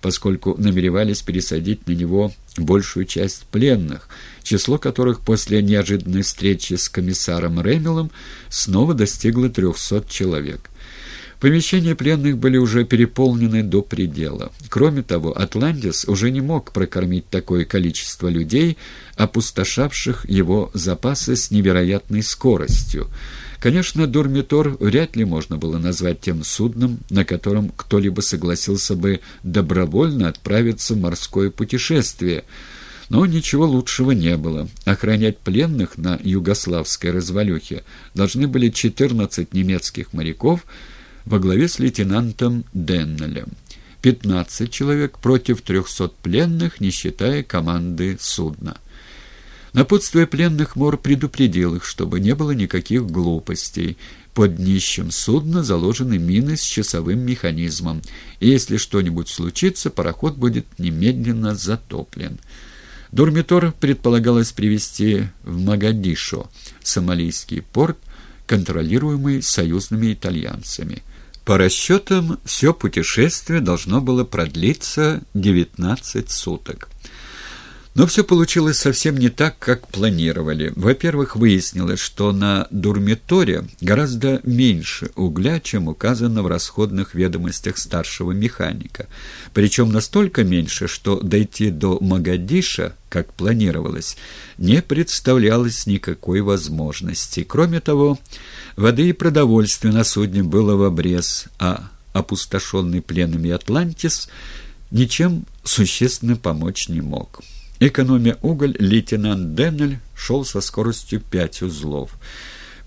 поскольку намеревались пересадить на него большую часть пленных, число которых после неожиданной встречи с комиссаром Ремелом снова достигло 300 человек. Помещения пленных были уже переполнены до предела. Кроме того, Атлантис уже не мог прокормить такое количество людей, опустошавших его запасы с невероятной скоростью. Конечно, Дурмитор вряд ли можно было назвать тем судном, на котором кто-либо согласился бы добровольно отправиться в морское путешествие, но ничего лучшего не было. Охранять пленных на югославской развалюхе должны были 14 немецких моряков во главе с лейтенантом Деннелем. 15 человек против 300 пленных, не считая команды судна. Напутствие пленных Мор предупредил их, чтобы не было никаких глупостей. Под днищем судна заложены мины с часовым механизмом, и если что-нибудь случится, пароход будет немедленно затоплен. Дурмитор предполагалось привезти в Магадишо, сомалийский порт, контролируемый союзными итальянцами. По расчетам, все путешествие должно было продлиться 19 суток. Но все получилось совсем не так, как планировали. Во-первых, выяснилось, что на Дурмиторе гораздо меньше угля, чем указано в расходных ведомостях старшего механика. Причем настолько меньше, что дойти до Магадиша, как планировалось, не представлялось никакой возможности. Кроме того, воды и продовольствия на судне было в обрез, а опустошенный пленами Атлантис ничем существенно помочь не мог. Экономя уголь, лейтенант Деннель шел со скоростью пять узлов.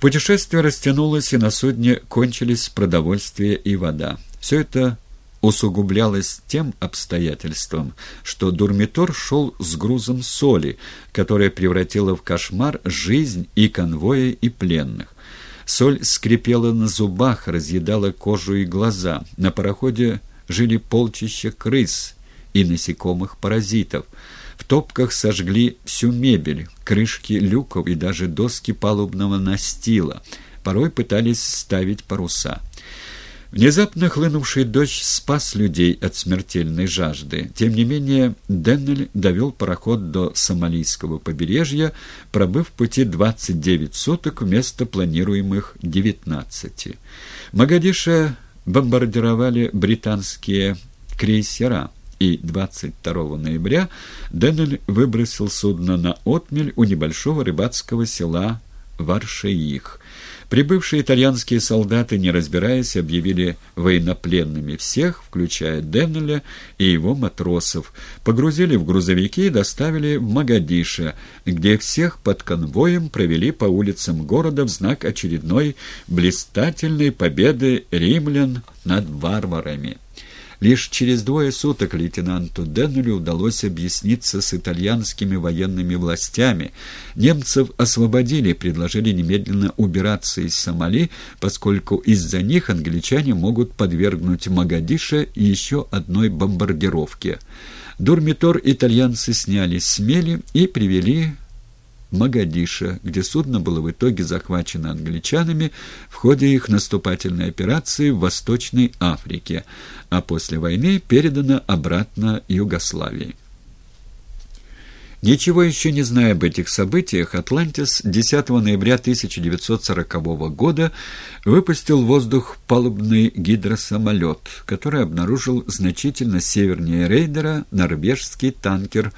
Путешествие растянулось, и на судне кончились продовольствие и вода. Все это усугублялось тем обстоятельством, что Дурмитор шел с грузом соли, которая превратила в кошмар жизнь и конвоя, и пленных. Соль скрипела на зубах, разъедала кожу и глаза. На пароходе жили полчища крыс и насекомых-паразитов — в топках сожгли всю мебель, крышки люков и даже доски палубного настила. Порой пытались ставить паруса. Внезапно хлынувший дождь спас людей от смертельной жажды. Тем не менее, Деннель довел пароход до Сомалийского побережья, пробыв в пути 29 суток вместо планируемых 19. Магадиша бомбардировали британские крейсера и 22 ноября Деннель выбросил судно на отмель у небольшого рыбацкого села Варшеих. Прибывшие итальянские солдаты, не разбираясь, объявили военнопленными всех, включая Деннеля и его матросов, погрузили в грузовики и доставили в Магадише, где всех под конвоем провели по улицам города в знак очередной блистательной победы римлян над варварами. Лишь через двое суток лейтенанту Деннелю удалось объясниться с итальянскими военными властями. Немцев освободили предложили немедленно убираться из Сомали, поскольку из-за них англичане могут подвергнуть Магадиша еще одной бомбардировке. Дурмитор итальянцы сняли с мели и привели Магадиша, где судно было в итоге захвачено англичанами в ходе их наступательной операции в Восточной Африке, а после войны передано обратно Югославии. Ничего еще не зная об этих событиях, «Атлантис» 10 ноября 1940 года выпустил в воздух палубный гидросамолет, который обнаружил значительно севернее рейдера норвежский танкер